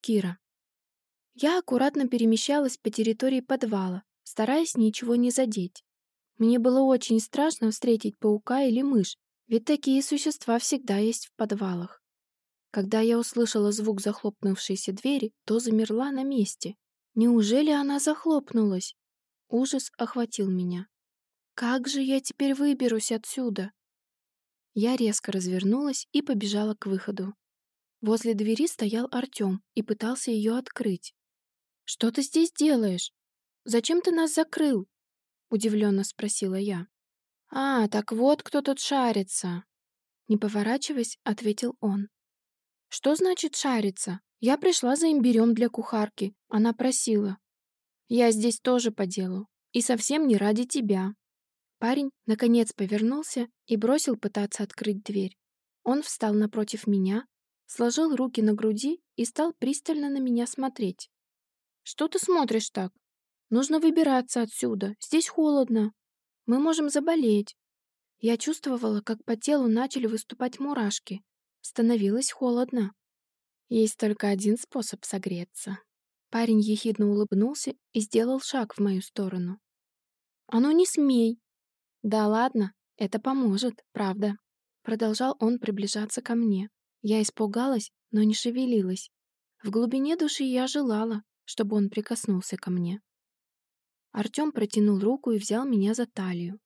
Кира. Я аккуратно перемещалась по территории подвала, стараясь ничего не задеть. Мне было очень страшно встретить паука или мышь, ведь такие существа всегда есть в подвалах. Когда я услышала звук захлопнувшейся двери, то замерла на месте. Неужели она захлопнулась? Ужас охватил меня. Как же я теперь выберусь отсюда? Я резко развернулась и побежала к выходу. Возле двери стоял Артем и пытался ее открыть. «Что ты здесь делаешь? Зачем ты нас закрыл?» Удивленно спросила я. «А, так вот кто тут шарится!» Не поворачиваясь, ответил он. «Что значит шарится? Я пришла за имбирем для кухарки. Она просила. Я здесь тоже по делу. И совсем не ради тебя». Парень, наконец, повернулся и бросил пытаться открыть дверь. Он встал напротив меня, сложил руки на груди и стал пристально на меня смотреть. «Что ты смотришь так? Нужно выбираться отсюда. Здесь холодно. Мы можем заболеть». Я чувствовала, как по телу начали выступать мурашки. Становилось холодно. Есть только один способ согреться. Парень ехидно улыбнулся и сделал шаг в мою сторону. «А ну не смей!» «Да ладно, это поможет, правда». Продолжал он приближаться ко мне. Я испугалась, но не шевелилась. В глубине души я желала, чтобы он прикоснулся ко мне. Артем протянул руку и взял меня за талию.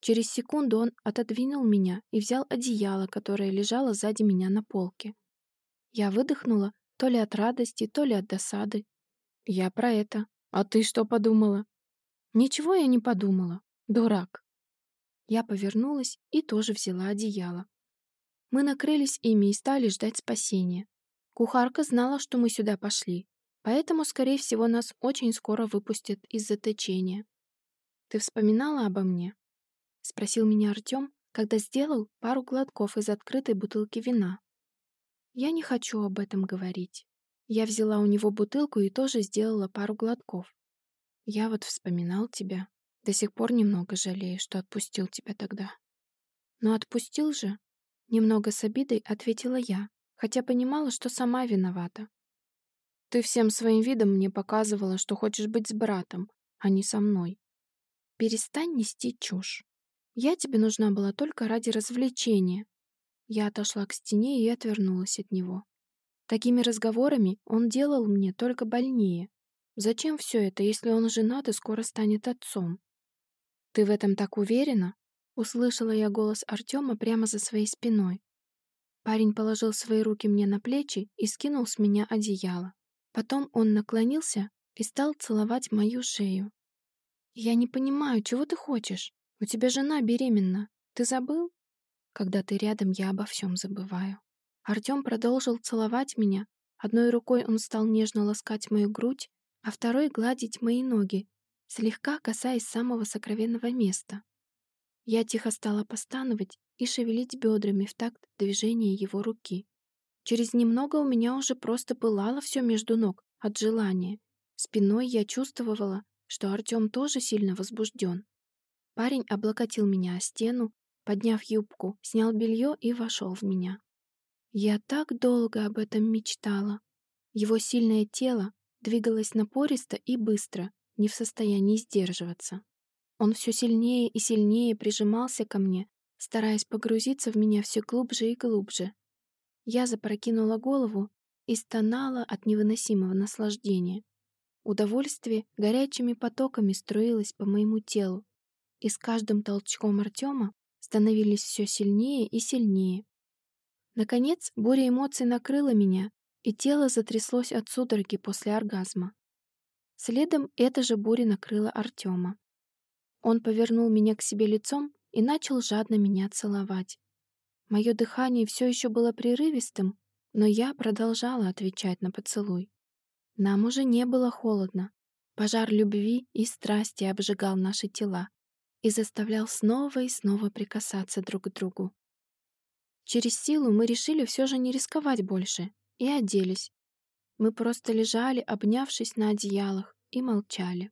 Через секунду он отодвинул меня и взял одеяло, которое лежало сзади меня на полке. Я выдохнула то ли от радости, то ли от досады. Я про это. А ты что подумала? Ничего я не подумала. Дурак. Я повернулась и тоже взяла одеяло. Мы накрылись ими и стали ждать спасения. Кухарка знала, что мы сюда пошли, поэтому, скорее всего, нас очень скоро выпустят из заточения. «Ты вспоминала обо мне?» — спросил меня Артем, когда сделал пару глотков из открытой бутылки вина. «Я не хочу об этом говорить. Я взяла у него бутылку и тоже сделала пару глотков. Я вот вспоминал тебя. До сих пор немного жалею, что отпустил тебя тогда. Но отпустил же. Немного с обидой ответила я, хотя понимала, что сама виновата. Ты всем своим видом мне показывала, что хочешь быть с братом, а не со мной. Перестань нести чушь. Я тебе нужна была только ради развлечения. Я отошла к стене и отвернулась от него. Такими разговорами он делал мне только больнее. Зачем все это, если он женат и скоро станет отцом? «Ты в этом так уверена?» Услышала я голос Артема прямо за своей спиной. Парень положил свои руки мне на плечи и скинул с меня одеяло. Потом он наклонился и стал целовать мою шею. «Я не понимаю, чего ты хочешь? У тебя жена беременна. Ты забыл?» Когда ты рядом, я обо всем забываю. Артем продолжил целовать меня. Одной рукой он стал нежно ласкать мою грудь, а второй гладить мои ноги, слегка касаясь самого сокровенного места. Я тихо стала постановать и шевелить бедрами в такт движения его руки. Через немного у меня уже просто пылало все между ног от желания. Спиной я чувствовала, что Артем тоже сильно возбужден. Парень облокотил меня о стену, подняв юбку, снял белье и вошел в меня. Я так долго об этом мечтала. Его сильное тело двигалось напористо и быстро, не в состоянии сдерживаться. Он все сильнее и сильнее прижимался ко мне, стараясь погрузиться в меня все глубже и глубже. Я запрокинула голову и стонала от невыносимого наслаждения. Удовольствие горячими потоками струилось по моему телу, и с каждым толчком Артема становились все сильнее и сильнее. Наконец, буря эмоций накрыла меня, и тело затряслось от судороги после оргазма. Следом эта же буря накрыла Артема. Он повернул меня к себе лицом и начал жадно меня целовать. Мое дыхание все еще было прерывистым, но я продолжала отвечать на поцелуй. Нам уже не было холодно. Пожар любви и страсти обжигал наши тела и заставлял снова и снова прикасаться друг к другу. Через силу мы решили все же не рисковать больше и оделись, мы просто лежали, обнявшись на одеялах, и молчали.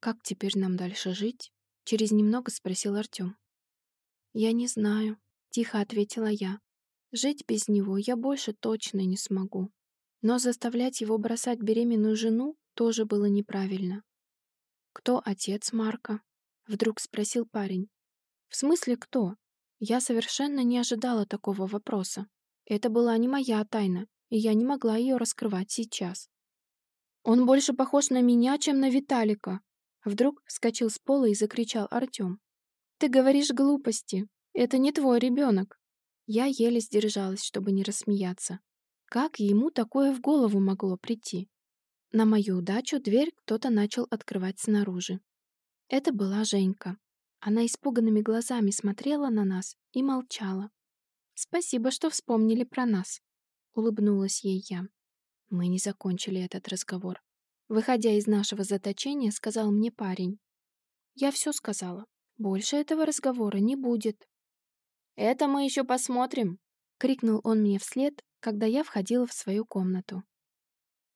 «Как теперь нам дальше жить?» — через немного спросил Артем. «Я не знаю», — тихо ответила я. «Жить без него я больше точно не смогу». Но заставлять его бросать беременную жену тоже было неправильно. «Кто отец Марка?» — вдруг спросил парень. «В смысле кто?» Я совершенно не ожидала такого вопроса. Это была не моя тайна, и я не могла ее раскрывать сейчас. «Он больше похож на меня, чем на Виталика!» Вдруг вскочил с пола и закричал Артем. «Ты говоришь глупости. Это не твой ребенок!» Я еле сдержалась, чтобы не рассмеяться. Как ему такое в голову могло прийти? На мою удачу дверь кто-то начал открывать снаружи. Это была Женька. Она испуганными глазами смотрела на нас и молчала. «Спасибо, что вспомнили про нас», — улыбнулась ей я. Мы не закончили этот разговор. Выходя из нашего заточения, сказал мне парень. Я все сказала. Больше этого разговора не будет. «Это мы еще посмотрим!» — крикнул он мне вслед, когда я входила в свою комнату.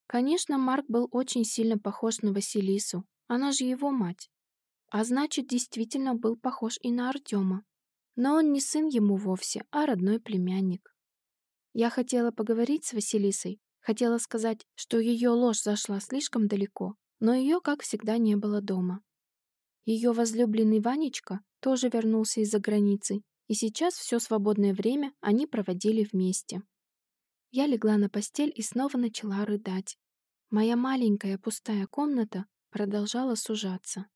Конечно, Марк был очень сильно похож на Василису, она же его мать. А значит, действительно был похож и на Артема. Но он не сын ему вовсе, а родной племянник. Я хотела поговорить с Василисой, хотела сказать, что ее ложь зашла слишком далеко, но ее, как всегда, не было дома. Ее возлюбленный Ванечка тоже вернулся из-за границы, и сейчас все свободное время они проводили вместе. Я легла на постель и снова начала рыдать. Моя маленькая пустая комната продолжала сужаться.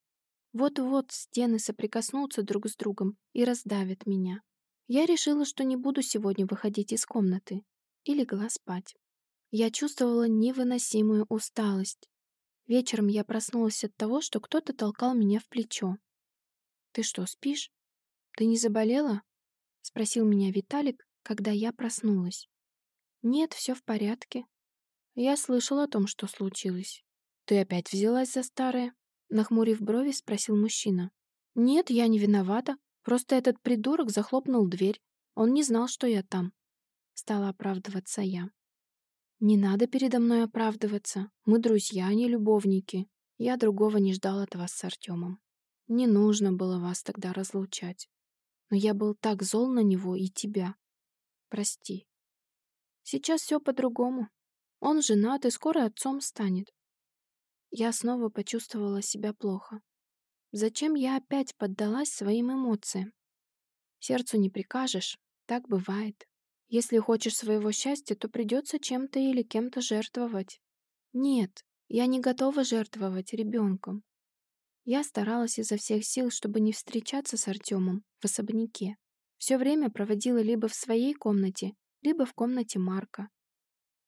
Вот-вот стены соприкоснутся друг с другом и раздавят меня. Я решила, что не буду сегодня выходить из комнаты, и легла спать. Я чувствовала невыносимую усталость. Вечером я проснулась от того, что кто-то толкал меня в плечо. «Ты что, спишь? Ты не заболела?» — спросил меня Виталик, когда я проснулась. «Нет, все в порядке. Я слышал о том, что случилось. Ты опять взялась за старое?» Нахмурив брови, спросил мужчина. «Нет, я не виновата. Просто этот придурок захлопнул дверь. Он не знал, что я там». Стала оправдываться я. «Не надо передо мной оправдываться. Мы друзья, а не любовники. Я другого не ждал от вас с Артемом. Не нужно было вас тогда разлучать. Но я был так зол на него и тебя. Прости. Сейчас все по-другому. Он женат и скоро отцом станет. Я снова почувствовала себя плохо. Зачем я опять поддалась своим эмоциям? Сердцу не прикажешь, так бывает. Если хочешь своего счастья, то придется чем-то или кем-то жертвовать. Нет, я не готова жертвовать ребенком. Я старалась изо всех сил, чтобы не встречаться с Артемом в особняке. Все время проводила либо в своей комнате, либо в комнате Марка.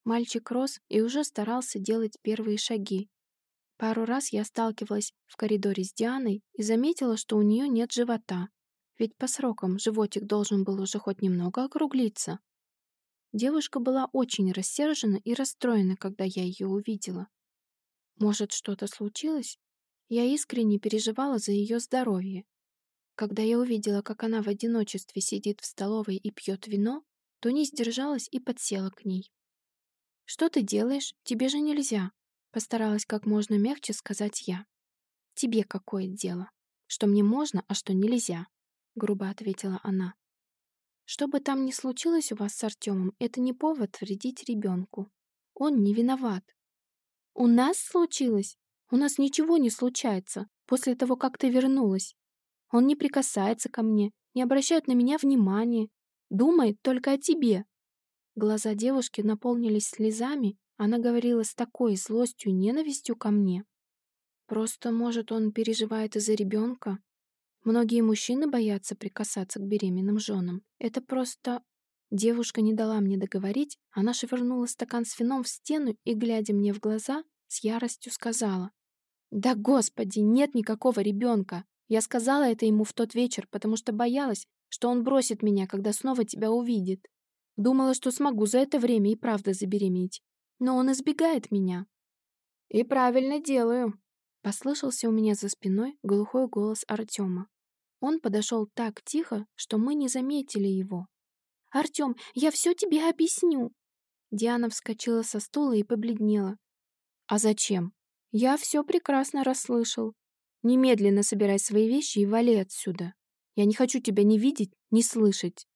Мальчик рос и уже старался делать первые шаги, Пару раз я сталкивалась в коридоре с Дианой и заметила, что у нее нет живота. Ведь по срокам животик должен был уже хоть немного округлиться. Девушка была очень рассержена и расстроена, когда я ее увидела. Может, что-то случилось? Я искренне переживала за ее здоровье. Когда я увидела, как она в одиночестве сидит в столовой и пьет вино, то не сдержалась и подсела к ней. «Что ты делаешь? Тебе же нельзя!» Постаралась как можно мягче сказать я. «Тебе какое дело? Что мне можно, а что нельзя?» Грубо ответила она. «Что бы там ни случилось у вас с Артемом, это не повод вредить ребенку. Он не виноват». «У нас случилось? У нас ничего не случается после того, как ты вернулась. Он не прикасается ко мне, не обращает на меня внимания, думает только о тебе». Глаза девушки наполнились слезами, она говорила с такой злостью и ненавистью ко мне. Просто, может, он переживает из-за ребенка? Многие мужчины боятся прикасаться к беременным женам. Это просто... Девушка не дала мне договорить, она швырнула стакан с вином в стену и, глядя мне в глаза, с яростью сказала. «Да господи, нет никакого ребенка! Я сказала это ему в тот вечер, потому что боялась, что он бросит меня, когда снова тебя увидит. Думала, что смогу за это время и правда забеременеть но он избегает меня. «И правильно делаю», — послышался у меня за спиной глухой голос Артема. Он подошел так тихо, что мы не заметили его. «Артем, я все тебе объясню!» Диана вскочила со стула и побледнела. «А зачем? Я все прекрасно расслышал. Немедленно собирай свои вещи и вали отсюда. Я не хочу тебя ни видеть, ни слышать».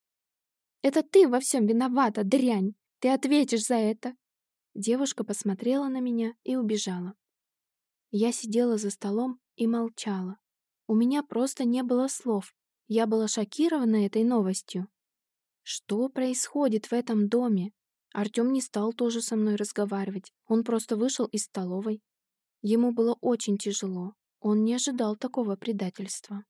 «Это ты во всем виновата, дрянь! Ты ответишь за это! Девушка посмотрела на меня и убежала. Я сидела за столом и молчала. У меня просто не было слов. Я была шокирована этой новостью. Что происходит в этом доме? Артем не стал тоже со мной разговаривать. Он просто вышел из столовой. Ему было очень тяжело. Он не ожидал такого предательства.